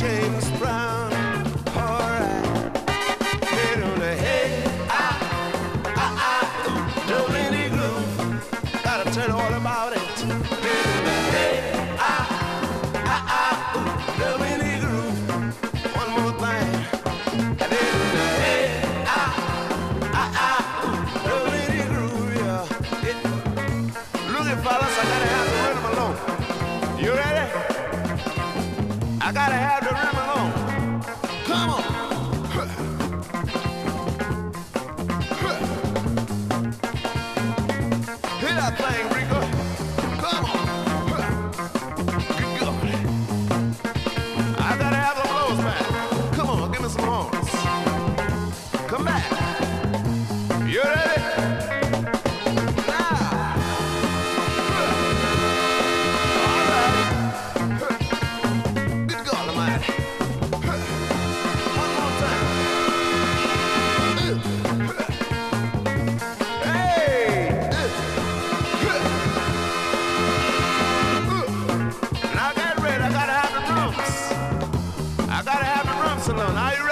James gotta have the rhythm. La, la, la.